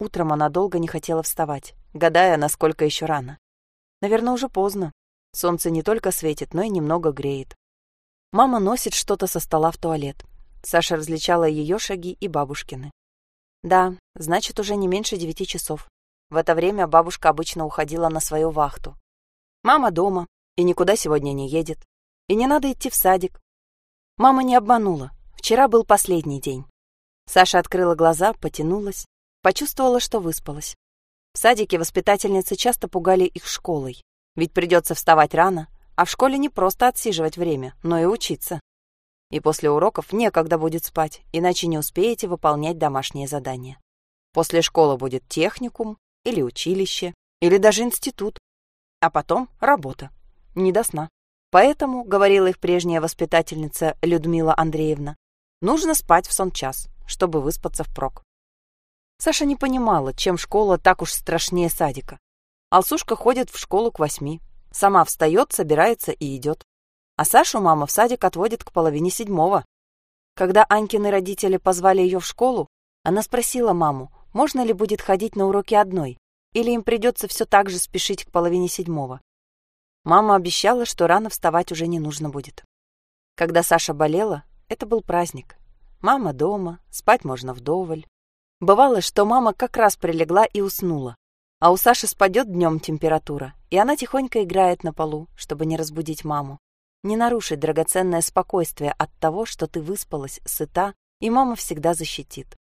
Утром она долго не хотела вставать, гадая, насколько еще рано. Наверное, уже поздно. Солнце не только светит, но и немного греет. Мама носит что-то со стола в туалет. Саша различала ее шаги и бабушкины. Да, значит, уже не меньше девяти часов. В это время бабушка обычно уходила на свою вахту. Мама дома и никуда сегодня не едет. И не надо идти в садик. Мама не обманула. Вчера был последний день. Саша открыла глаза, потянулась, почувствовала, что выспалась. В садике воспитательницы часто пугали их школой, ведь придется вставать рано, а в школе не просто отсиживать время, но и учиться. И после уроков некогда будет спать, иначе не успеете выполнять домашние задания. После школы будет техникум или училище, или даже институт. А потом работа. Не до сна. Поэтому, говорила их прежняя воспитательница Людмила Андреевна, нужно спать в сон час, чтобы выспаться впрок. Саша не понимала, чем школа так уж страшнее садика. Алсушка ходит в школу к восьми, сама встает, собирается и идет. А Сашу мама в садик отводит к половине седьмого. Когда Анькины родители позвали ее в школу, она спросила маму, можно ли будет ходить на уроки одной, или им придется все так же спешить к половине седьмого. Мама обещала, что рано вставать уже не нужно будет. Когда Саша болела, это был праздник. Мама дома, спать можно вдоволь. Бывало, что мама как раз прилегла и уснула, а у Саши спадет днем температура, и она тихонько играет на полу, чтобы не разбудить маму не нарушить драгоценное спокойствие от того, что ты выспалась, сыта, и мама всегда защитит.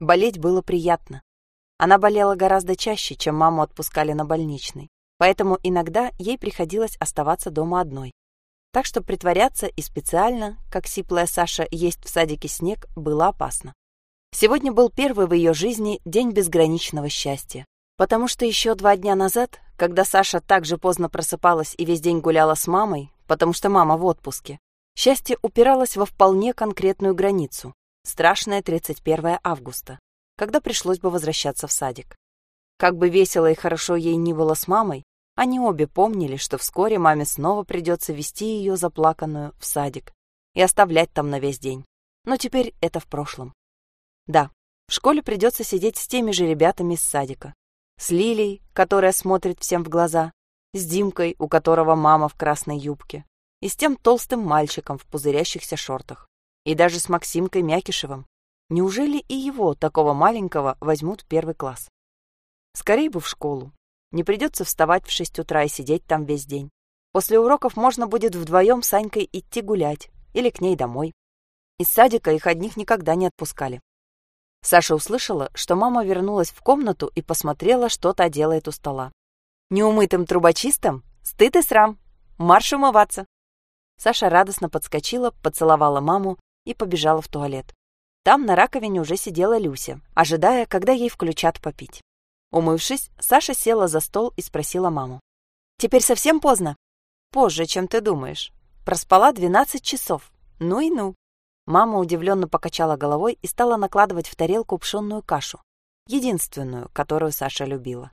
Болеть было приятно. Она болела гораздо чаще, чем маму отпускали на больничный, поэтому иногда ей приходилось оставаться дома одной. Так что притворяться и специально, как сиплая Саша, есть в садике снег, было опасно. Сегодня был первый в ее жизни день безграничного счастья, потому что еще два дня назад, когда Саша так же поздно просыпалась и весь день гуляла с мамой, потому что мама в отпуске. Счастье упиралось во вполне конкретную границу — страшное 31 августа, когда пришлось бы возвращаться в садик. Как бы весело и хорошо ей ни было с мамой, они обе помнили, что вскоре маме снова придется вести ее заплаканную в садик и оставлять там на весь день. Но теперь это в прошлом. Да, в школе придется сидеть с теми же ребятами из садика. С Лилией, которая смотрит всем в глаза, с Димкой, у которого мама в красной юбке, и с тем толстым мальчиком в пузырящихся шортах, и даже с Максимкой Мякишевым. Неужели и его, такого маленького, возьмут в первый класс? Скорей бы в школу. Не придется вставать в шесть утра и сидеть там весь день. После уроков можно будет вдвоем с Анькой идти гулять или к ней домой. Из садика их одних никогда не отпускали. Саша услышала, что мама вернулась в комнату и посмотрела, что та делает у стола. Неумытым трубочистом? Стыд и срам. Марш умываться. Саша радостно подскочила, поцеловала маму и побежала в туалет. Там на раковине уже сидела Люся, ожидая, когда ей включат попить. Умывшись, Саша села за стол и спросила маму. «Теперь совсем поздно?» «Позже, чем ты думаешь. Проспала 12 часов. Ну и ну». Мама удивленно покачала головой и стала накладывать в тарелку пшенную кашу, единственную, которую Саша любила.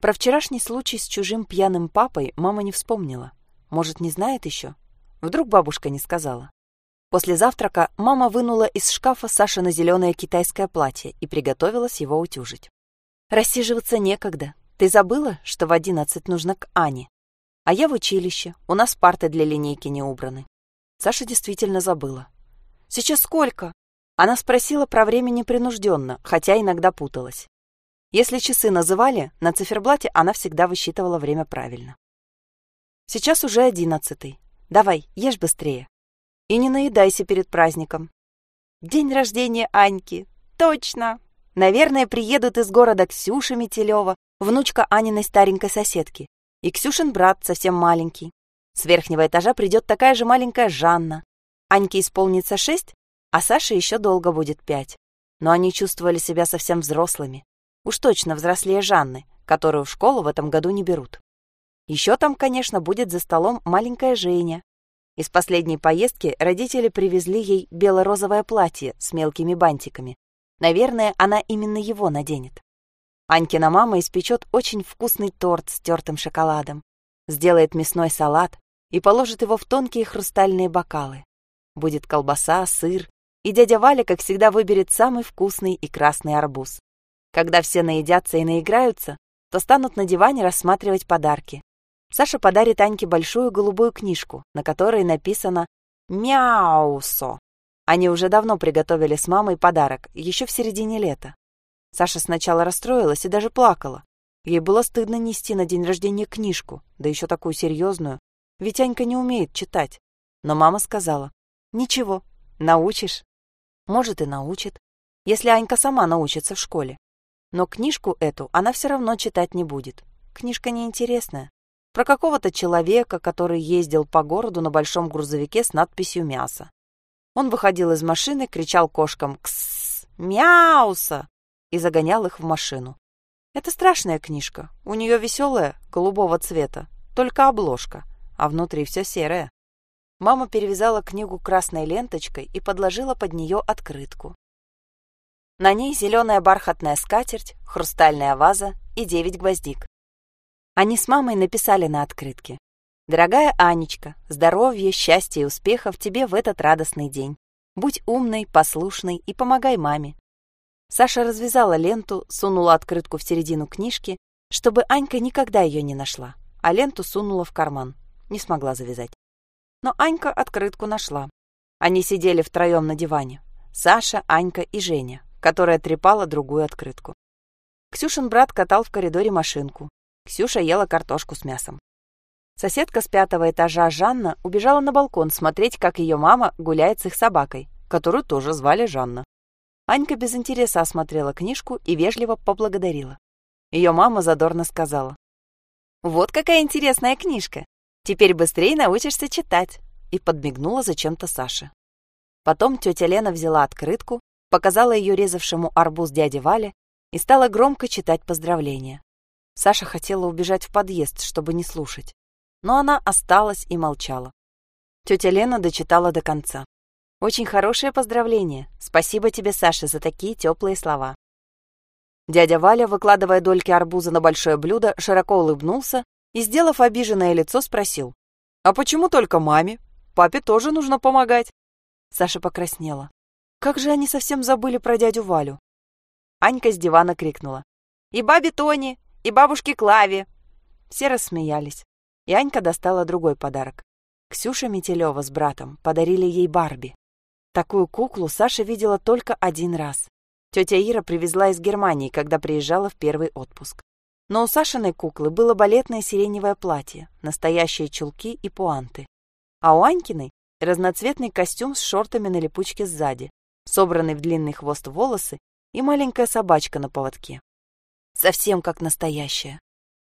Про вчерашний случай с чужим пьяным папой мама не вспомнила. Может, не знает еще? Вдруг бабушка не сказала. После завтрака мама вынула из шкафа Сашино зеленое китайское платье и приготовилась его утюжить. «Рассиживаться некогда. Ты забыла, что в одиннадцать нужно к Ане? А я в училище, у нас парты для линейки не убраны». Саша действительно забыла. «Сейчас сколько?» Она спросила про время непринужденно, хотя иногда путалась. Если часы называли, на циферблате она всегда высчитывала время правильно. Сейчас уже одиннадцатый. Давай, ешь быстрее. И не наедайся перед праздником. День рождения Аньки. Точно. Наверное, приедут из города Ксюша Метелева, внучка Аниной старенькой соседки. И Ксюшин брат совсем маленький. С верхнего этажа придет такая же маленькая Жанна. Аньке исполнится шесть, а Саше еще долго будет пять. Но они чувствовали себя совсем взрослыми. Уж точно взрослее Жанны, которую в школу в этом году не берут. Еще там, конечно, будет за столом маленькая Женя. Из последней поездки родители привезли ей бело-розовое платье с мелкими бантиками. Наверное, она именно его наденет. Анькина мама испечет очень вкусный торт с тертым шоколадом, сделает мясной салат и положит его в тонкие хрустальные бокалы. Будет колбаса, сыр, и дядя Валя, как всегда, выберет самый вкусный и красный арбуз. Когда все наедятся и наиграются, то станут на диване рассматривать подарки. Саша подарит Аньке большую голубую книжку, на которой написано «Мяусо». Они уже давно приготовили с мамой подарок, еще в середине лета. Саша сначала расстроилась и даже плакала. Ей было стыдно нести на день рождения книжку, да еще такую серьезную, ведь Анька не умеет читать. Но мама сказала, «Ничего, научишь». Может, и научит, если Анька сама научится в школе. Но книжку эту она все равно читать не будет. Книжка неинтересная. Про какого-то человека, который ездил по городу на большом грузовике с надписью «Мясо». Он выходил из машины, кричал кошкам «Ксс! Мяуса!» и загонял их в машину. Это страшная книжка. У нее веселая, голубого цвета, только обложка, а внутри все серое. Мама перевязала книгу красной ленточкой и подложила под нее открытку. На ней зеленая бархатная скатерть, хрустальная ваза и девять гвоздик. Они с мамой написали на открытке. «Дорогая Анечка, здоровья, счастья и успехов тебе в этот радостный день. Будь умной, послушной и помогай маме. Саша развязала ленту, сунула открытку в середину книжки, чтобы Анька никогда ее не нашла, а ленту сунула в карман. Не смогла завязать. Но Анька открытку нашла. Они сидели втроем на диване. Саша, Анька и Женя, которая трепала другую открытку. Ксюшин брат катал в коридоре машинку. Ксюша ела картошку с мясом. Соседка с пятого этажа Жанна убежала на балкон смотреть, как ее мама гуляет с их собакой, которую тоже звали Жанна. Анька без интереса осмотрела книжку и вежливо поблагодарила. Ее мама задорно сказала. «Вот какая интересная книжка! Теперь быстрее научишься читать!» и подмигнула зачем-то Саше. Потом тетя Лена взяла открытку, показала ее резавшему арбуз дяде Вале и стала громко читать поздравления. Саша хотела убежать в подъезд, чтобы не слушать, но она осталась и молчала. Тетя Лена дочитала до конца. Очень хорошее поздравление. Спасибо тебе, Саша, за такие теплые слова. Дядя Валя, выкладывая дольки арбуза на большое блюдо, широко улыбнулся и, сделав обиженное лицо, спросил. «А почему только маме? Папе тоже нужно помогать». Саша покраснела. Как же они совсем забыли про дядю Валю? Анька с дивана крикнула. «И бабе Тони, и бабушке Клаве!» Все рассмеялись, и Анька достала другой подарок. Ксюша Метелева с братом подарили ей Барби. Такую куклу Саша видела только один раз. Тетя Ира привезла из Германии, когда приезжала в первый отпуск. Но у Сашиной куклы было балетное сиреневое платье, настоящие чулки и пуанты. А у Анькиной — разноцветный костюм с шортами на липучке сзади, собранный в длинный хвост волосы и маленькая собачка на поводке. Совсем как настоящая.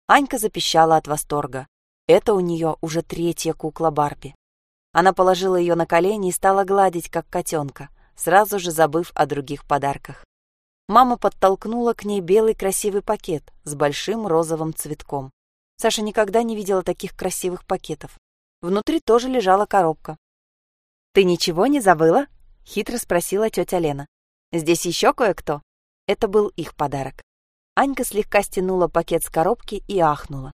Анька запищала от восторга. Это у нее уже третья кукла Барби. Она положила ее на колени и стала гладить, как котенка, сразу же забыв о других подарках. Мама подтолкнула к ней белый красивый пакет с большим розовым цветком. Саша никогда не видела таких красивых пакетов. Внутри тоже лежала коробка. «Ты ничего не забыла?» — хитро спросила тетя Лена. «Здесь еще кое-кто?» Это был их подарок. Анька слегка стянула пакет с коробки и ахнула.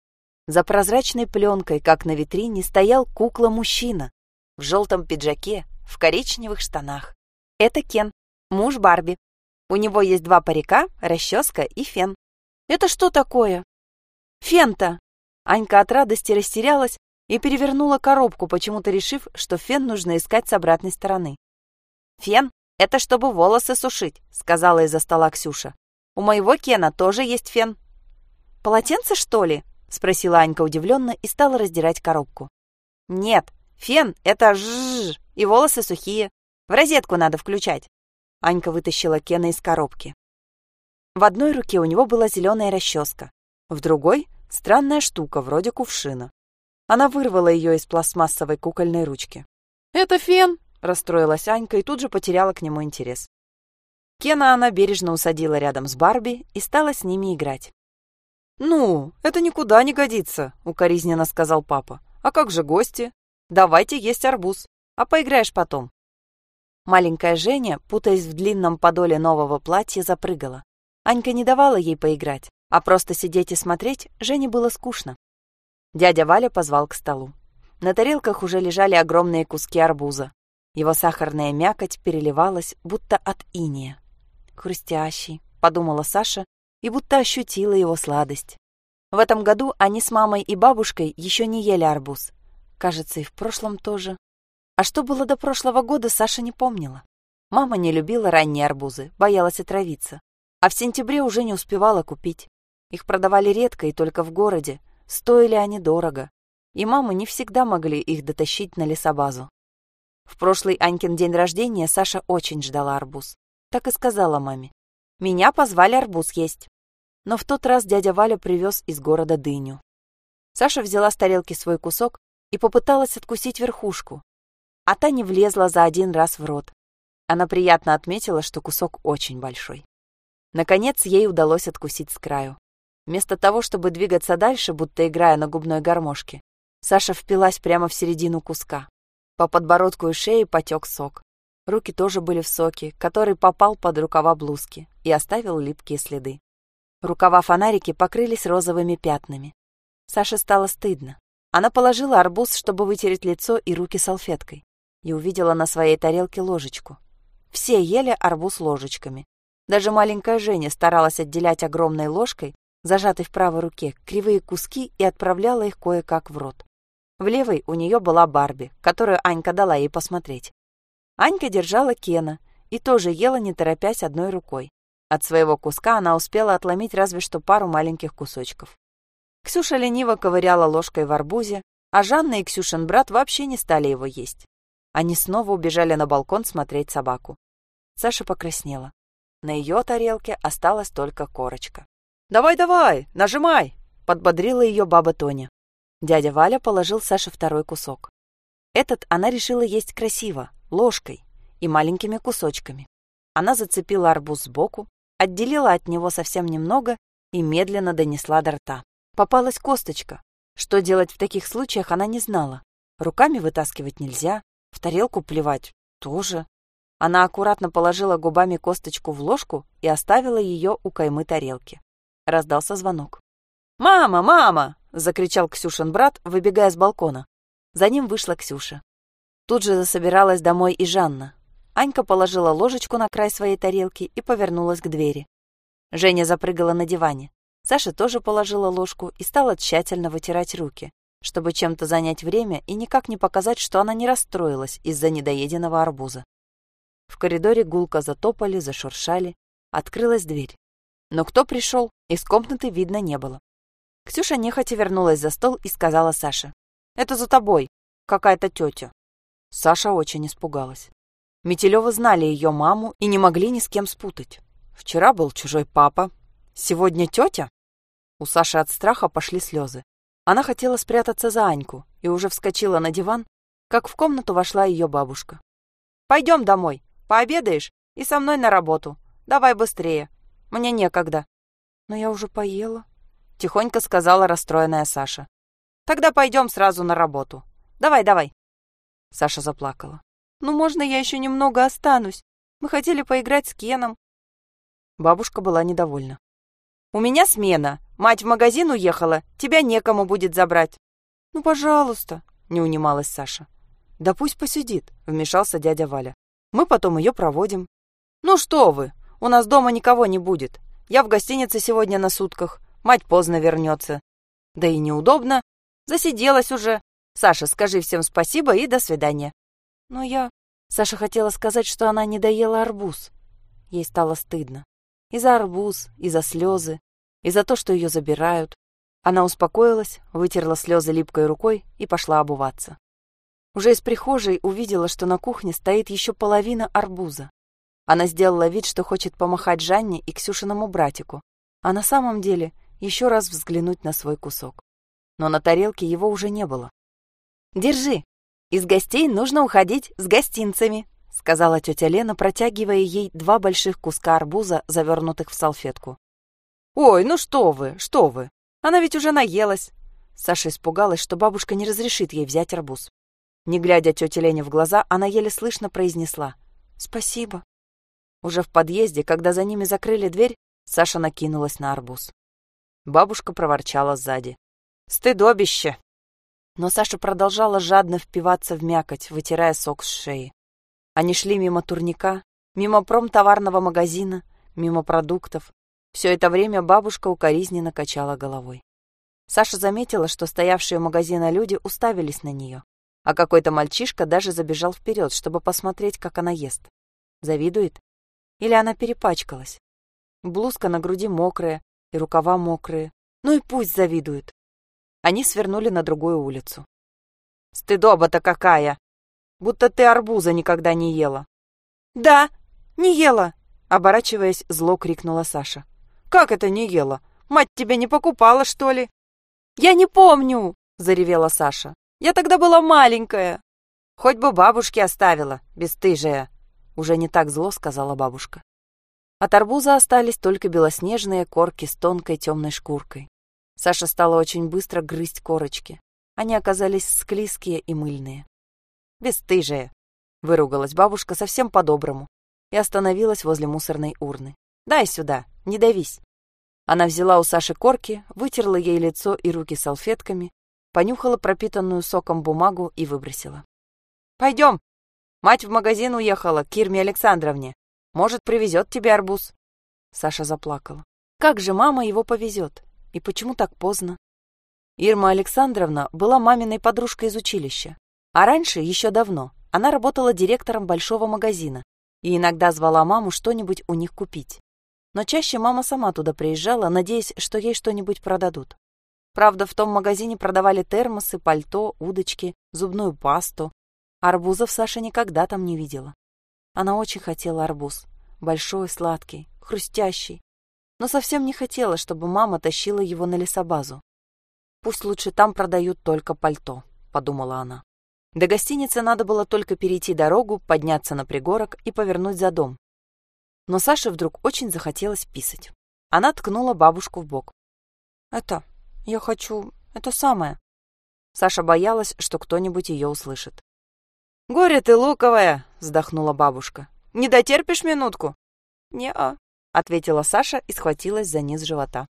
За прозрачной пленкой, как на витрине, стоял кукла-мужчина в желтом пиджаке, в коричневых штанах. Это Кен, муж Барби. У него есть два парика, расческа и фен. Это что такое? Фен-то! Анька от радости растерялась и перевернула коробку, почему-то решив, что фен нужно искать с обратной стороны. «Фен — это чтобы волосы сушить», — сказала из-за стола Ксюша. «У моего Кена тоже есть фен». «Полотенце, что ли?» — спросила Анька удивленно и стала раздирать коробку. «Нет, Фен — это жжж, и волосы сухие. В розетку надо включать. Анька вытащила Кена из коробки. В одной руке у него была зеленая расческа, в другой — странная штука, вроде кувшина. Она вырвала ее из пластмассовой кукольной ручки. «Это фен!» — расстроилась Анька и тут же потеряла к нему интерес. Кена она бережно усадила рядом с Барби и стала с ними играть. «Ну, это никуда не годится», — укоризненно сказал папа. «А как же гости? Давайте есть арбуз, а поиграешь потом. Маленькая Женя, путаясь в длинном подоле нового платья, запрыгала. Анька не давала ей поиграть, а просто сидеть и смотреть Жене было скучно. Дядя Валя позвал к столу. На тарелках уже лежали огромные куски арбуза. Его сахарная мякоть переливалась, будто от иния. «Хрустящий», — подумала Саша и будто ощутила его сладость. В этом году они с мамой и бабушкой еще не ели арбуз. Кажется, и в прошлом тоже. А что было до прошлого года, Саша не помнила. Мама не любила ранние арбузы, боялась отравиться. А в сентябре уже не успевала купить. Их продавали редко и только в городе. Стоили они дорого. И мамы не всегда могли их дотащить на лесобазу. В прошлый Анькин день рождения Саша очень ждала арбуз. Так и сказала маме. «Меня позвали арбуз есть». Но в тот раз дядя Валя привез из города дыню. Саша взяла с тарелки свой кусок и попыталась откусить верхушку, а та не влезла за один раз в рот. Она приятно отметила, что кусок очень большой. Наконец ей удалось откусить с краю. Вместо того, чтобы двигаться дальше, будто играя на губной гармошке, Саша впилась прямо в середину куска. По подбородку и шее потек сок. Руки тоже были в соке, который попал под рукава блузки и оставил липкие следы. Рукава фонарики покрылись розовыми пятнами. Саше стало стыдно. Она положила арбуз, чтобы вытереть лицо и руки салфеткой, и увидела на своей тарелке ложечку. Все ели арбуз ложечками. Даже маленькая Женя старалась отделять огромной ложкой, зажатой в правой руке, кривые куски и отправляла их кое-как в рот. В левой у нее была Барби, которую Анька дала ей посмотреть. Анька держала Кена и тоже ела, не торопясь одной рукой. От своего куска она успела отломить разве что пару маленьких кусочков. Ксюша лениво ковыряла ложкой в арбузе, а Жанна и Ксюшин брат вообще не стали его есть. Они снова убежали на балкон смотреть собаку. Саша покраснела. На ее тарелке осталась только корочка. «Давай-давай, нажимай!» — подбодрила ее баба Тоня. Дядя Валя положил Саше второй кусок. Этот она решила есть красиво, ложкой и маленькими кусочками. Она зацепила арбуз сбоку, отделила от него совсем немного и медленно донесла до рта. Попалась косточка. Что делать в таких случаях, она не знала. Руками вытаскивать нельзя, тарелку плевать тоже. Она аккуратно положила губами косточку в ложку и оставила ее у каймы тарелки. Раздался звонок. «Мама, мама!» — закричал Ксюшин брат, выбегая с балкона. За ним вышла Ксюша. Тут же засобиралась домой и Жанна. Анька положила ложечку на край своей тарелки и повернулась к двери. Женя запрыгала на диване. Саша тоже положила ложку и стала тщательно вытирать руки, чтобы чем-то занять время и никак не показать, что она не расстроилась из-за недоеденного арбуза. В коридоре гулко затопали, зашуршали. Открылась дверь. Но кто пришел, из комнаты видно не было. Ксюша нехотя вернулась за стол и сказала Саше. «Это за тобой. Какая-то тетя». Саша очень испугалась. Метелёвы знали ее маму и не могли ни с кем спутать. Вчера был чужой папа, сегодня тетя. У Саши от страха пошли слезы. Она хотела спрятаться за Аньку и уже вскочила на диван, как в комнату вошла ее бабушка. «Пойдем домой, пообедаешь и со мной на работу. Давай быстрее, мне некогда». «Но я уже поела», — тихонько сказала расстроенная Саша. «Тогда пойдем сразу на работу. Давай, давай». Саша заплакала. «Ну, можно я еще немного останусь? Мы хотели поиграть с Кеном». Бабушка была недовольна. «У меня смена. Мать в магазин уехала. Тебя некому будет забрать». «Ну, пожалуйста», — не унималась Саша. «Да пусть посидит», — вмешался дядя Валя. «Мы потом ее проводим». «Ну что вы, у нас дома никого не будет. Я в гостинице сегодня на сутках. Мать поздно вернется. Да и неудобно. Засиделась уже. Саша, скажи всем спасибо и до свидания. Но я... Саша хотела сказать, что она не доела арбуз. Ей стало стыдно. И за арбуз, и за слезы, и за то, что ее забирают. Она успокоилась, вытерла слезы липкой рукой и пошла обуваться. Уже из прихожей увидела, что на кухне стоит еще половина арбуза. Она сделала вид, что хочет помахать Жанне и Ксюшиному братику, а на самом деле еще раз взглянуть на свой кусок. Но на тарелке его уже не было. «Держи! Из гостей нужно уходить с гостинцами», сказала тетя Лена, протягивая ей два больших куска арбуза, завернутых в салфетку. «Ой, ну что вы, что вы! Она ведь уже наелась!» Саша испугалась, что бабушка не разрешит ей взять арбуз. Не глядя тете Лене в глаза, она еле слышно произнесла «Спасибо». Уже в подъезде, когда за ними закрыли дверь, Саша накинулась на арбуз. Бабушка проворчала сзади. «Стыдобище!» Но Саша продолжала жадно впиваться в мякоть, вытирая сок с шеи. Они шли мимо турника, мимо промтоварного магазина, мимо продуктов. Все это время бабушка укоризненно качала головой. Саша заметила, что стоявшие у магазина люди уставились на нее, а какой-то мальчишка даже забежал вперед, чтобы посмотреть, как она ест. Завидует? Или она перепачкалась? Блузка на груди мокрая, и рукава мокрые. Ну и пусть завидует. Они свернули на другую улицу. «Стыдоба-то какая! Будто ты арбуза никогда не ела!» «Да, не ела!» Оборачиваясь, зло крикнула Саша. «Как это не ела? Мать тебя не покупала, что ли?» «Я не помню!» — заревела Саша. «Я тогда была маленькая!» «Хоть бы бабушке оставила, бесстыжая!» Уже не так зло сказала бабушка. От арбуза остались только белоснежные корки с тонкой темной шкуркой. Саша стала очень быстро грызть корочки. Они оказались склизкие и мыльные. «Бесстыжие!» — выругалась бабушка совсем по-доброму и остановилась возле мусорной урны. «Дай сюда, не давись!» Она взяла у Саши корки, вытерла ей лицо и руки салфетками, понюхала пропитанную соком бумагу и выбросила. «Пойдем! Мать в магазин уехала, к Ирме Александровне. Может, привезет тебе арбуз?» Саша заплакала. «Как же мама его повезет? И почему так поздно?» Ирма Александровна была маминой подружкой из училища. А раньше, еще давно, она работала директором большого магазина и иногда звала маму что-нибудь у них купить но чаще мама сама туда приезжала, надеясь, что ей что-нибудь продадут. Правда, в том магазине продавали термосы, пальто, удочки, зубную пасту. Арбузов Саша никогда там не видела. Она очень хотела арбуз. Большой, сладкий, хрустящий. Но совсем не хотела, чтобы мама тащила его на лесобазу. «Пусть лучше там продают только пальто», — подумала она. До гостиницы надо было только перейти дорогу, подняться на пригорок и повернуть за дом, но Саше вдруг очень захотелось писать. Она ткнула бабушку в бок. «Это, я хочу, это самое». Саша боялась, что кто-нибудь ее услышит. «Горе ты, луковая!» — вздохнула бабушка. «Не дотерпишь минутку?» «Не-а», — ответила Саша и схватилась за низ живота.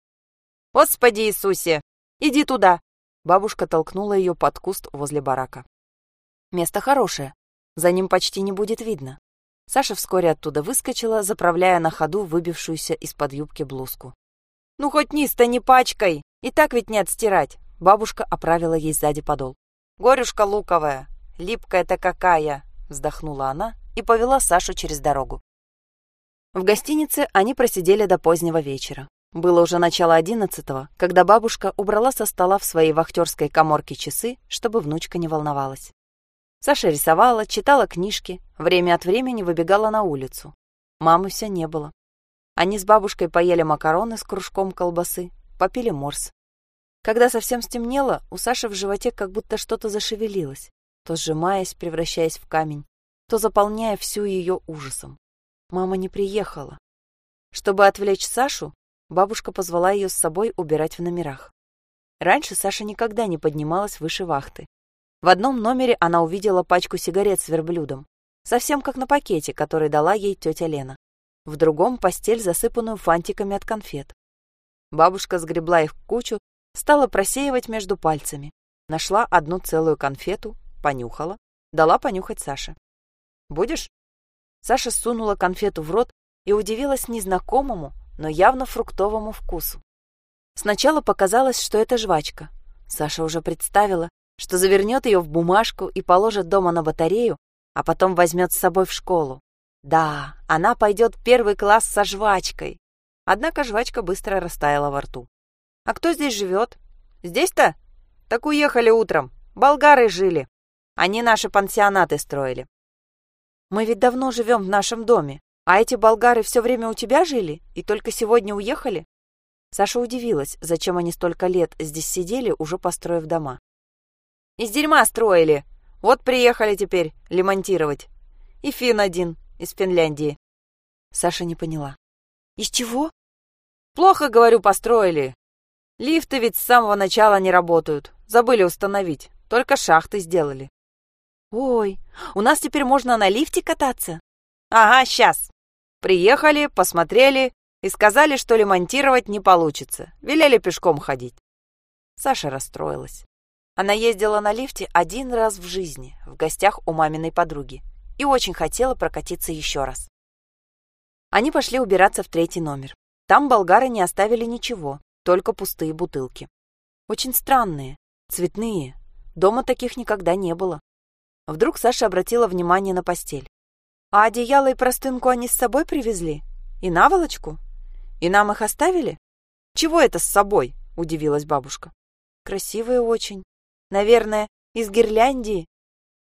«Господи Иисусе! Иди туда!» Бабушка толкнула ее под куст возле барака. Место хорошее. За ним почти не будет видно. Саша вскоре оттуда выскочила, заправляя на ходу выбившуюся из-под юбки блузку. «Ну, хоть низ-то не пачкай! И так ведь не отстирать!» Бабушка оправила ей сзади подол. «Горюшка луковая! Липкая-то какая!» Вздохнула она и повела Сашу через дорогу. В гостинице они просидели до позднего вечера. Было уже начало одиннадцатого, когда бабушка убрала со стола в своей вахтерской коморке часы, чтобы внучка не волновалась. Саша рисовала, читала книжки, время от времени выбегала на улицу. Мамы все не было. Они с бабушкой поели макароны с кружком колбасы, попили морс. Когда совсем стемнело, у Саши в животе как будто что-то зашевелилось, то сжимаясь, превращаясь в камень, то заполняя всю ее ужасом. Мама не приехала. Чтобы отвлечь Сашу, бабушка позвала ее с собой убирать в номерах. Раньше Саша никогда не поднималась выше вахты, в одном номере она увидела пачку сигарет с верблюдом, совсем как на пакете, который дала ей тетя Лена. В другом — постель, засыпанную фантиками от конфет. Бабушка сгребла их в кучу, стала просеивать между пальцами. Нашла одну целую конфету, понюхала, дала понюхать Саше. «Будешь?» Саша сунула конфету в рот и удивилась незнакомому, но явно фруктовому вкусу. Сначала показалось, что это жвачка. Саша уже представила, что завернет ее в бумажку и положит дома на батарею, а потом возьмет с собой в школу. Да, она пойдет первый класс со жвачкой. Однако жвачка быстро растаяла во рту. А кто здесь живет? Здесь-то? Так уехали утром. Болгары жили. Они наши пансионаты строили. Мы ведь давно живем в нашем доме. А эти болгары все время у тебя жили и только сегодня уехали? Саша удивилась, зачем они столько лет здесь сидели, уже построив дома. Из дерьма строили. Вот приехали теперь лемонтировать. И фин один из Финляндии. Саша не поняла. Из чего? Плохо, говорю, построили. Лифты ведь с самого начала не работают. Забыли установить. Только шахты сделали. Ой, у нас теперь можно на лифте кататься? Ага, сейчас. Приехали, посмотрели и сказали, что лемонтировать не получится. Велели пешком ходить. Саша расстроилась. Она ездила на лифте один раз в жизни, в гостях у маминой подруги, и очень хотела прокатиться еще раз. Они пошли убираться в третий номер. Там болгары не оставили ничего, только пустые бутылки. Очень странные, цветные. Дома таких никогда не было. Вдруг Саша обратила внимание на постель. А одеяло и простынку они с собой привезли? И наволочку? И нам их оставили? Чего это с собой? Удивилась бабушка. Красивые очень. Наверное, из Гирляндии.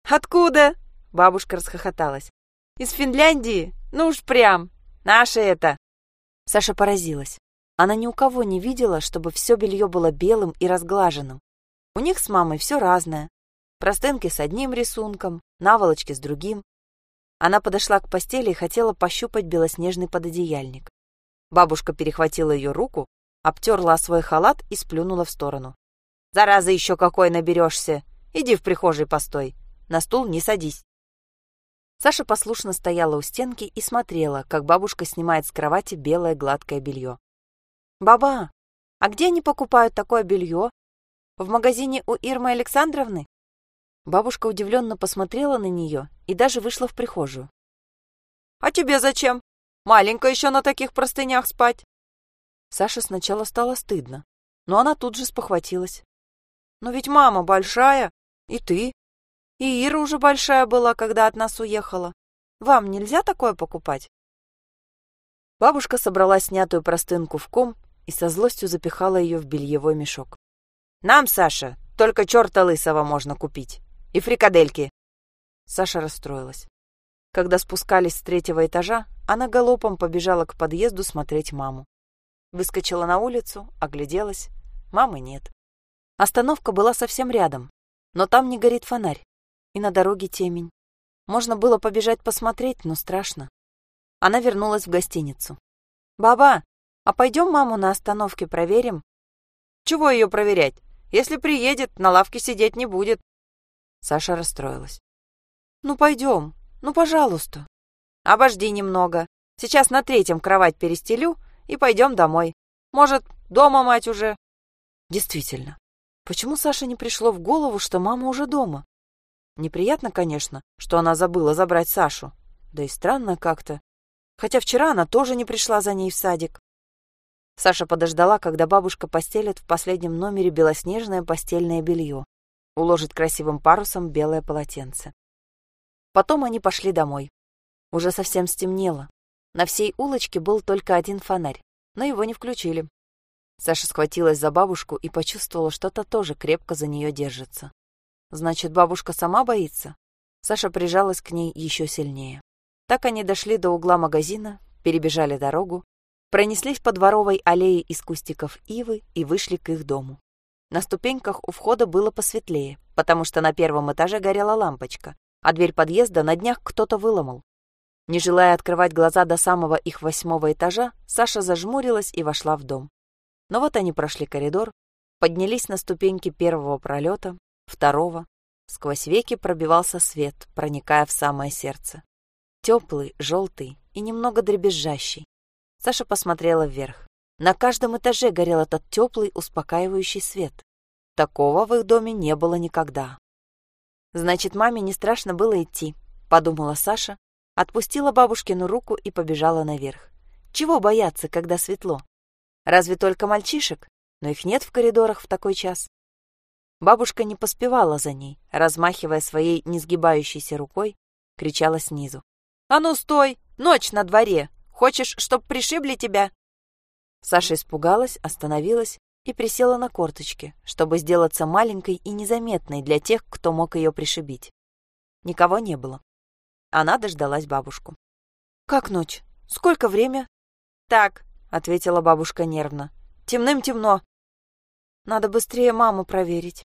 Откуда? Бабушка расхохоталась. Из Финляндии? Ну уж прям. Наше это. Саша поразилась. Она ни у кого не видела, чтобы все белье было белым и разглаженным. У них с мамой все разное. Простынки с одним рисунком, наволочки с другим. Она подошла к постели и хотела пощупать белоснежный пододеяльник. Бабушка перехватила ее руку, обтерла свой халат и сплюнула в сторону. «Зараза еще какой наберешься! Иди в прихожей постой, на стул не садись!» Саша послушно стояла у стенки и смотрела, как бабушка снимает с кровати белое гладкое белье. «Баба, а где они покупают такое белье? В магазине у Ирмы Александровны?» Бабушка удивленно посмотрела на нее и даже вышла в прихожую. «А тебе зачем? Маленько еще на таких простынях спать!» Саше сначала стало стыдно, но она тут же спохватилась. «Но ведь мама большая, и ты, и Ира уже большая была, когда от нас уехала. Вам нельзя такое покупать?» Бабушка собрала снятую простынку в ком и со злостью запихала ее в бельевой мешок. «Нам, Саша, только черта лысого можно купить. И фрикадельки!» Саша расстроилась. Когда спускались с третьего этажа, она галопом побежала к подъезду смотреть маму. Выскочила на улицу, огляделась. Мамы нет. Остановка была совсем рядом, но там не горит фонарь и на дороге темень. Можно было побежать посмотреть, но страшно. Она вернулась в гостиницу. «Баба, а пойдем маму на остановке проверим?» «Чего ее проверять? Если приедет, на лавке сидеть не будет». Саша расстроилась. «Ну, пойдем. Ну, пожалуйста». «Обожди немного. Сейчас на третьем кровать перестелю и пойдем домой. Может, дома мать уже?» Действительно, почему Саше не пришло в голову, что мама уже дома? Неприятно, конечно, что она забыла забрать Сашу. Да и странно как-то. Хотя вчера она тоже не пришла за ней в садик. Саша подождала, когда бабушка постелит в последнем номере белоснежное постельное белье, уложит красивым парусом белое полотенце. Потом они пошли домой. Уже совсем стемнело. На всей улочке был только один фонарь, но его не включили. Саша схватилась за бабушку и почувствовала, что та тоже крепко за нее держится. Значит, бабушка сама боится? Саша прижалась к ней еще сильнее. Так они дошли до угла магазина, перебежали дорогу, пронеслись по дворовой аллее из кустиков ивы и вышли к их дому. На ступеньках у входа было посветлее, потому что на первом этаже горела лампочка, а дверь подъезда на днях кто-то выломал. Не желая открывать глаза до самого их восьмого этажа, Саша зажмурилась и вошла в дом. Но вот они прошли коридор, поднялись на ступеньки первого пролета, второго. Сквозь веки пробивался свет, проникая в самое сердце. Теплый, желтый и немного дребезжащий. Саша посмотрела вверх. На каждом этаже горел этот теплый, успокаивающий свет. Такого в их доме не было никогда. Значит, маме не страшно было идти, подумала Саша, отпустила бабушкину руку и побежала наверх. Чего бояться, когда светло? Разве только мальчишек? Но их нет в коридорах в такой час. Бабушка не поспевала за ней, размахивая своей несгибающейся рукой, кричала снизу. «А ну стой! Ночь на дворе! Хочешь, чтоб пришибли тебя?» Саша испугалась, остановилась и присела на корточки, чтобы сделаться маленькой и незаметной для тех, кто мог ее пришибить. Никого не было. Она дождалась бабушку. «Как ночь? Сколько время?» «Так», — ответила бабушка нервно. «Темным-темно. Надо быстрее маму проверить».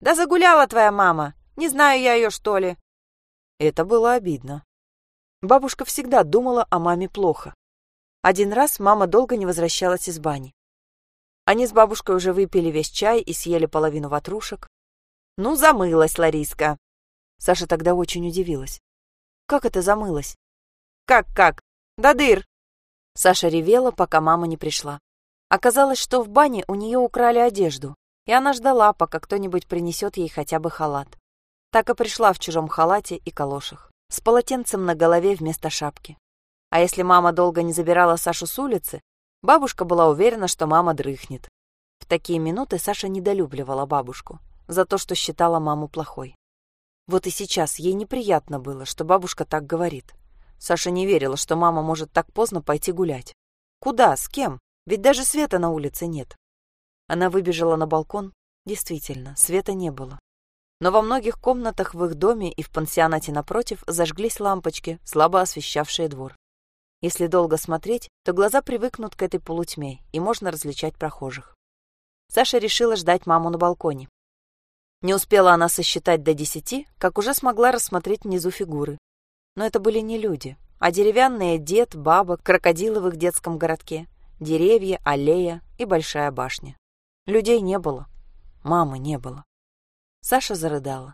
«Да загуляла твоя мама! Не знаю я ее, что ли!» Это было обидно. Бабушка всегда думала о маме плохо. Один раз мама долго не возвращалась из бани. Они с бабушкой уже выпили весь чай и съели половину ватрушек. «Ну, замылась, Лариска!» Саша тогда очень удивилась. «Как это замылась?» «Как-как? Да дыр!» Саша ревела, пока мама не пришла. Оказалось, что в бане у нее украли одежду и она ждала, пока кто-нибудь принесет ей хотя бы халат. Так и пришла в чужом халате и калошах, с полотенцем на голове вместо шапки. А если мама долго не забирала Сашу с улицы, Бабушка была уверена, что мама дрыхнет. В такие минуты Саша недолюбливала бабушку за то, что считала маму плохой. Вот и сейчас ей неприятно было, что бабушка так говорит. Саша не верила, что мама может так поздно пойти гулять. Куда? С кем? Ведь даже света на улице нет. Она выбежала на балкон. Действительно, света не было. Но во многих комнатах в их доме и в пансионате напротив зажглись лампочки, слабо освещавшие двор. Если долго смотреть, то глаза привыкнут к этой полутьме, и можно различать прохожих. Саша решила ждать маму на балконе. Не успела она сосчитать до десяти, как уже смогла рассмотреть внизу фигуры. Но это были не люди, а деревянные дед, баба, крокодилы в их детском городке, деревья, аллея и большая башня. Людей не было, мамы не было. Саша зарыдала.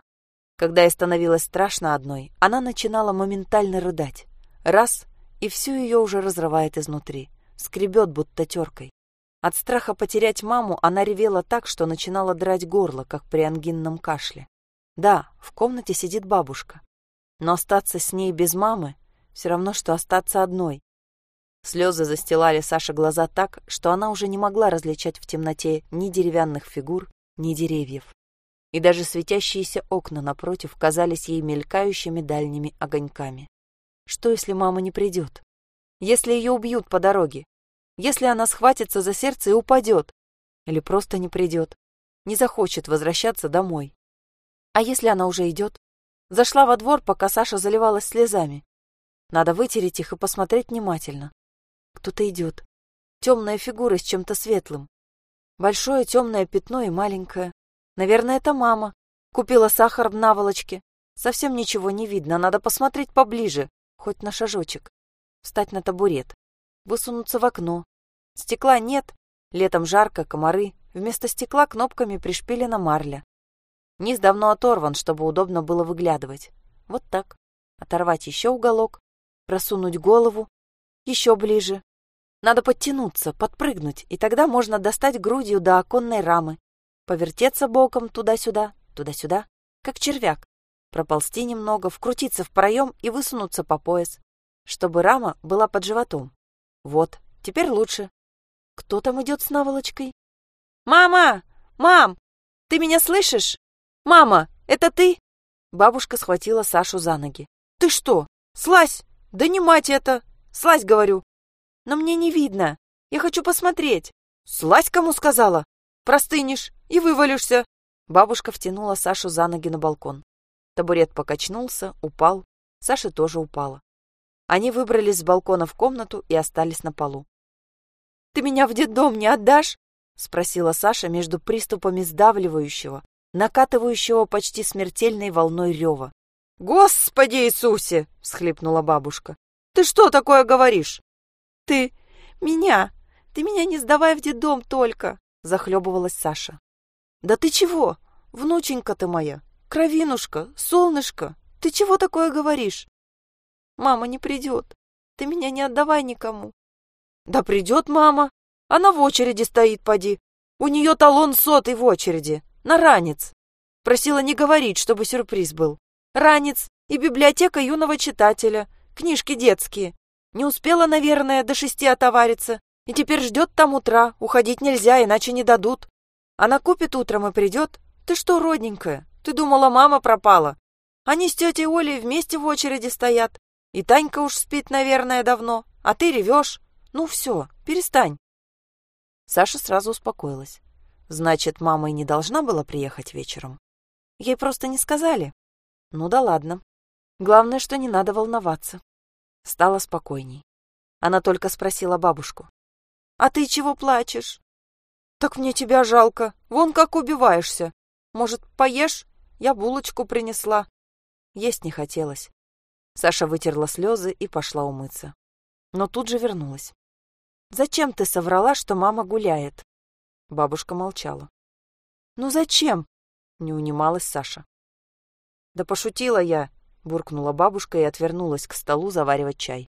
Когда ей становилось страшно одной, она начинала моментально рыдать. Раз — и всю ее уже разрывает изнутри, скребет будто теркой. От страха потерять маму она ревела так, что начинала драть горло, как при ангинном кашле. Да, в комнате сидит бабушка. Но остаться с ней без мамы все равно, что остаться одной. Слезы застилали Саше глаза так, что она уже не могла различать в темноте ни деревянных фигур, ни деревьев. И даже светящиеся окна напротив казались ей мелькающими дальними огоньками. Что, если мама не придет? Если ее убьют по дороге? Если она схватится за сердце и упадет? Или просто не придет? Не захочет возвращаться домой? А если она уже идет? Зашла во двор, пока Саша заливалась слезами. Надо вытереть их и посмотреть внимательно. Кто-то идет. Темная фигура с чем-то светлым. Большое темное пятно и маленькое. Наверное, это мама. Купила сахар в наволочке. Совсем ничего не видно, надо посмотреть поближе хоть на шажочек, встать на табурет, высунуться в окно. Стекла нет, летом жарко, комары, вместо стекла кнопками пришпилена марля. Низ давно оторван, чтобы удобно было выглядывать. Вот так. Оторвать еще уголок, просунуть голову, еще ближе. Надо подтянуться, подпрыгнуть, и тогда можно достать грудью до оконной рамы, повертеться боком туда-сюда, туда-сюда, как червяк, проползти немного, вкрутиться в проем и высунуться по пояс, чтобы рама была под животом. Вот, теперь лучше. Кто там идет с наволочкой? «Мама! Мам! Ты меня слышишь? Мама, это ты?» Бабушка схватила Сашу за ноги. «Ты что? Слазь! Да не мать это! Слазь, говорю!» «Но мне не видно. Я хочу посмотреть!» «Слазь, кому сказала? Простынешь и вывалишься!» Бабушка втянула Сашу за ноги на балкон. Табурет покачнулся, упал. Саша тоже упала. Они выбрались с балкона в комнату и остались на полу. «Ты меня в детдом не отдашь?» — спросила Саша между приступами сдавливающего, накатывающего почти смертельной волной рева. «Господи Иисусе!» — всхлипнула бабушка. «Ты что такое говоришь?» «Ты... меня... Ты меня не сдавай в детдом только!» — захлебывалась Саша. «Да ты чего? Внученька ты моя! «Кровинушка, солнышко, ты чего такое говоришь?» «Мама не придет. Ты меня не отдавай никому». «Да придет мама. Она в очереди стоит, поди. У нее талон сотый в очереди. На ранец. Просила не говорить, чтобы сюрприз был. Ранец и библиотека юного читателя. Книжки детские. Не успела, наверное, до шести отовариться. И теперь ждет там утра. Уходить нельзя, иначе не дадут. Она купит утром и придет. Ты что, родненькая, ты думала, мама пропала? Они с тетей Олей вместе в очереди стоят. И Танька уж спит, наверное, давно. А ты ревешь. Ну все, перестань. Саша сразу успокоилась. Значит, мама и не должна была приехать вечером. Ей просто не сказали. Ну да ладно. Главное, что не надо волноваться. Стало спокойней. Она только спросила бабушку. «А ты чего плачешь?» «Так мне тебя жалко. Вон как убиваешься. Может, поешь?» Я булочку принесла. Есть не хотелось. Саша вытерла слезы и пошла умыться. Но тут же вернулась. «Зачем ты соврала, что мама гуляет?» Бабушка молчала. «Ну зачем?» — не унималась Саша. «Да пошутила я!» — буркнула бабушка и отвернулась к столу заваривать чай.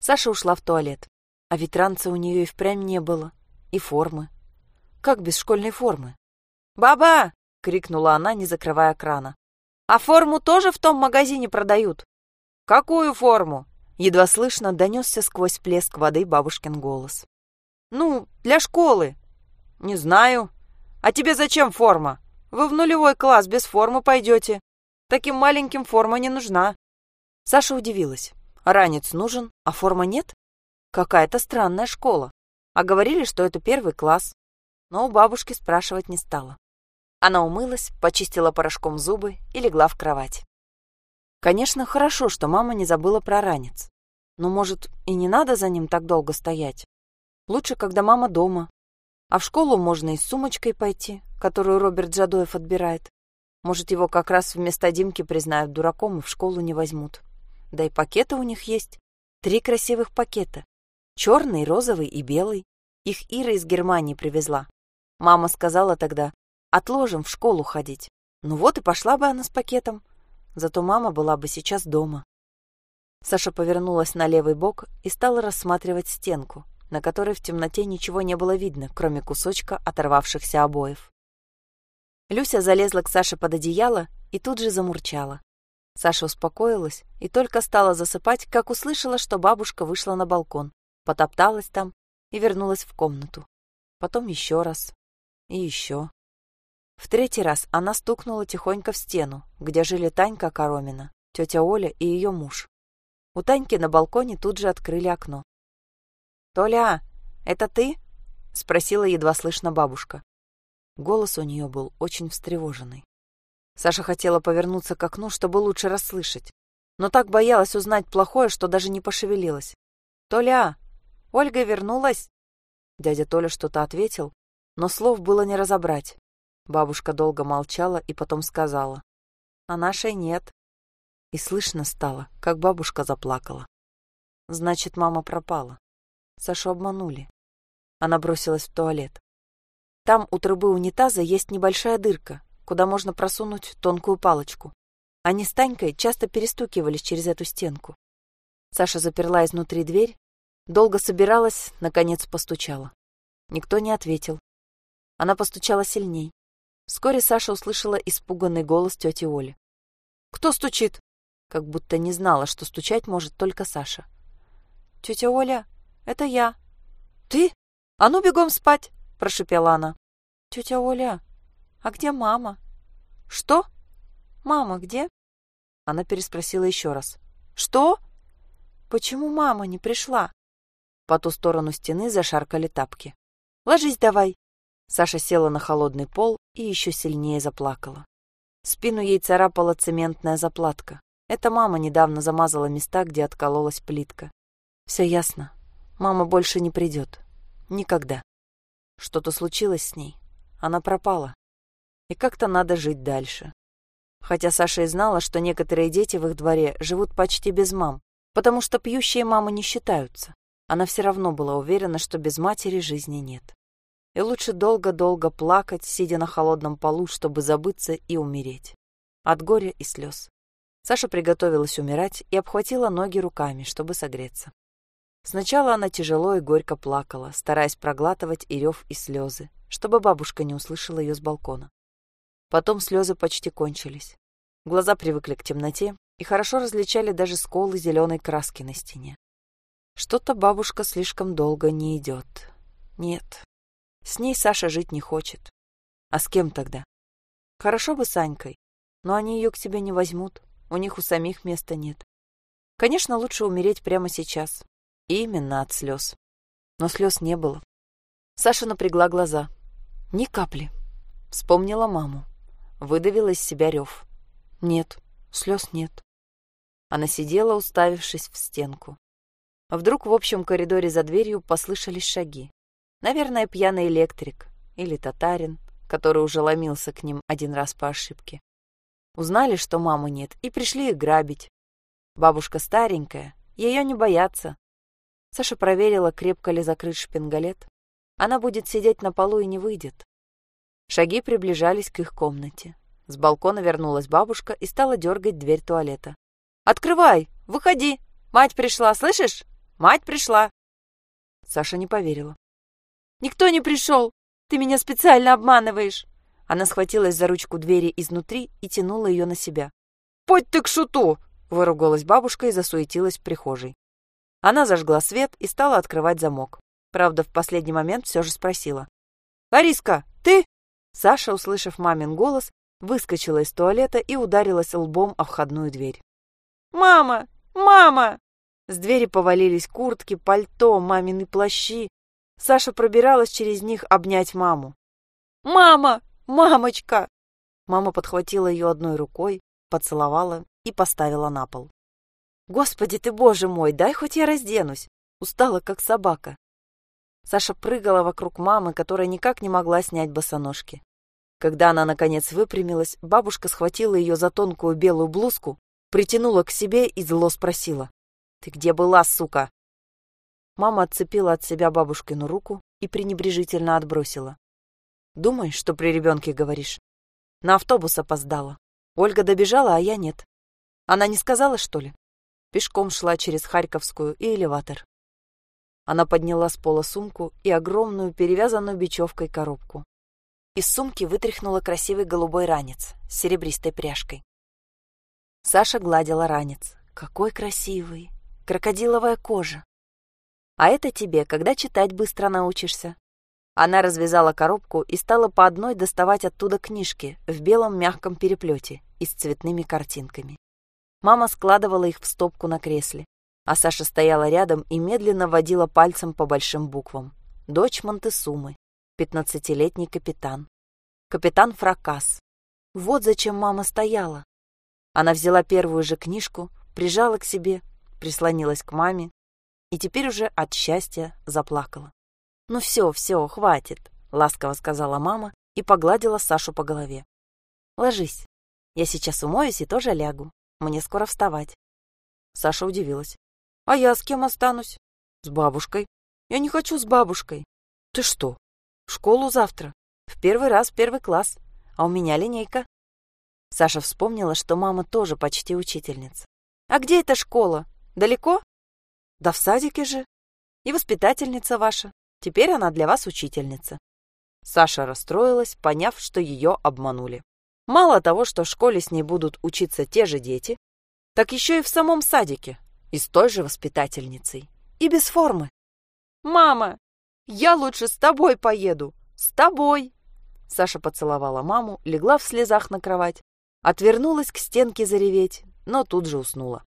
Саша ушла в туалет, а ведь ранца у нее и впрямь не было, и формы. Как без школьной формы? «Баба!» — крикнула она, не закрывая крана. «А форму тоже в том магазине продают?» «Какую форму?» Едва слышно донесся сквозь плеск воды бабушкин голос. Ну, для школы». «Не знаю. А тебе зачем форма? Вы в нулевой класс без формы пойдете. Таким маленьким форма не нужна». Саша удивилась. Ранец нужен, а форма нет? Какая-то странная школа. А говорили, что это первый класс. Но у бабушки спрашивать не стала. Она умылась, почистила порошком зубы и легла в кровать. Конечно, хорошо, что мама не забыла про ранец. Но, может, и не надо за ним так долго стоять? Лучше, когда мама дома. А в школу можно и с сумочкой пойти, которую Роберт Джадоев отбирает. Может, его как раз вместо Димки признают дураком и в школу не возьмут. Да и пакеты у них есть. Три красивых пакета. Черный, розовый и белый. Их Ира из Германии привезла. Мама сказала тогда, отложим в школу ходить. Ну вот и пошла бы она с пакетом. Зато мама была бы сейчас дома. Саша повернулась на левый бок и стала рассматривать стенку, на которой в темноте ничего не было видно, кроме кусочка оторвавшихся обоев. Люся залезла к Саше под одеяло и тут же замурчала. Саша успокоилась и только стала засыпать, как услышала, что бабушка вышла на балкон, потопталась там и вернулась в комнату. Потом еще раз. И еще. В третий раз она стукнула тихонько в стену, где жили Танька Коромина, тетя Оля и ее муж. У Таньки на балконе тут же открыли окно. «Толя, это ты?» — спросила едва слышно бабушка. Голос у нее был очень встревоженный. Саша хотела повернуться к окну, чтобы лучше расслышать, но так боялась узнать плохое, что даже не пошевелилась. «Толя! Ольга вернулась?» Дядя Толя что-то ответил, но слов было не разобрать. Бабушка долго молчала и потом сказала. «А нашей нет». И слышно стало, как бабушка заплакала. Значит, мама пропала. Сашу обманули. Она бросилась в туалет. Там у трубы унитаза есть небольшая дырка, куда можно просунуть тонкую палочку. Они с Танькой часто перестукивались через эту стенку. Саша заперла изнутри дверь, долго собиралась, наконец постучала. Никто не ответил. Она постучала сильней. Вскоре Саша услышала испуганный голос тети Оли. «Кто стучит?» Как будто не знала, что стучать может только Саша. «Тетя Оля, это я». «Ты? А ну бегом спать!» – прошипела она. «Тетя Оля, «А где мама?» «Что? Мама где?» Она переспросила еще раз. «Что? Почему мама не пришла?» По ту сторону стены зашаркали тапки. «Ложись давай!» Саша села на холодный пол и еще сильнее заплакала. Спину ей царапала цементная заплатка. Это мама недавно замазала места, где откололась плитка. Все ясно. Мама больше не придет. Никогда. Что-то случилось с ней. Она пропала и как-то надо жить дальше. Хотя Саша и знала, что некоторые дети в их дворе живут почти без мам, потому что пьющие мамы не считаются. Она все равно была уверена, что без матери жизни нет. И лучше долго-долго плакать, сидя на холодном полу, чтобы забыться и умереть. От горя и слез. Саша приготовилась умирать и обхватила ноги руками, чтобы согреться. Сначала она тяжело и горько плакала, стараясь проглатывать и рев, и слезы, чтобы бабушка не услышала ее с балкона. Потом слезы почти кончились. Глаза привыкли к темноте и хорошо различали даже сколы зеленой краски на стене. Что-то бабушка слишком долго не идет. Нет, с ней Саша жить не хочет. А с кем тогда? Хорошо бы с Анькой, но они ее к себе не возьмут, у них у самих места нет. Конечно, лучше умереть прямо сейчас. Именно от слез. Но слез не было. Саша напрягла глаза. Ни капли. Вспомнила маму. Выдавила из себя рев. Нет, слез нет. Она сидела, уставившись в стенку. Вдруг в общем коридоре за дверью послышались шаги. Наверное, пьяный электрик или татарин, который уже ломился к ним один раз по ошибке. Узнали, что мамы нет, и пришли их грабить. Бабушка старенькая, ее не боятся. Саша проверила, крепко ли закрыт шпингалет. Она будет сидеть на полу и не выйдет. Шаги приближались к их комнате. С балкона вернулась бабушка и стала дергать дверь туалета. «Открывай! Выходи! Мать пришла, слышишь? Мать пришла!» Саша не поверила. «Никто не пришел! Ты меня специально обманываешь!» Она схватилась за ручку двери изнутри и тянула ее на себя. «Подь ты к шуту!» — выругалась бабушка и засуетилась в прихожей. Она зажгла свет и стала открывать замок. Правда, в последний момент все же спросила. «Лариска, ты?» Саша, услышав мамин голас, выскочила из туалета и ударилась лбом о входную дверь. «Мама! Мама!» С двери повалились куртки, пальто, мамины плащи. Саша пробиралась через них обнять маму. «Мама! Мамочка!» Мама подхватила ее одной рукой, поцеловала и поставила на пол. «Господи ты, боже мой, дай хоть я разденусь!» Устала, как собака. Саша прыгала вокруг мамы, которая никак не могла снять босоножки. Когда она, наконец, выпрямилась, бабушка схватила ее за тонкую белую блузку, притянула к себе и зло спросила. «Ты где была, сука?» Мама отцепила от себя бабушкину руку и пренебрежительно отбросила. «Думаешь, что при ребенке говоришь? На автобус опоздала. Ольга добежала, а я нет. Она не сказала, что ли? Пешком шла через Харьковскую и элеватор. Она подняла с пола сумку и огромную, перевязанную бечевкой коробку. Из сумки вытряхнула красивый голубой ранец с серебристой пряжкой. Саша гладила ранец. Какой красивый! Крокодиловая кожа. А это тебе, когда читать быстро научишься. Она развязала коробку и стала по одной доставать оттуда книжки в белом мягком переплете и с цветными картинками. Мама складывала их в стопку на кресле, а Саша стояла рядом и медленно водила пальцем по большим буквам. Дочь Монтесумы, пятнадцатилетний капитан. Капитан Фракас. Вот зачем мама стояла. Она взяла первую же книжку, прижала к себе, прислонилась к маме и теперь уже от счастья заплакала. «Ну все, все, хватит», — ласково сказала мама и погладила Сашу по голове. «Ложись. Я сейчас умоюсь и тоже лягу. Мне скоро вставать». Саша удивилась. А я с кем останусь? С бабушкой. Я не хочу с бабушкой. Ты что? В школу завтра. В первый раз первый класс. А у меня линейка. Саша вспомнила, что мама тоже почти учительница. А где эта школа? Далеко? Да в садике же. И воспитательница ваша. Теперь она для вас учительница. Саша расстроилась, поняв, что ее обманули. Мало того, что в школе с ней будут учиться те же дети, так еще и в самом садике и с той же воспитательницей. И без формы. «Мама, я лучше с тобой поеду. С тобой!» Саша поцеловала маму, легла в слезах на кровать, отвернулась к стенке зареветь, но тут же уснула.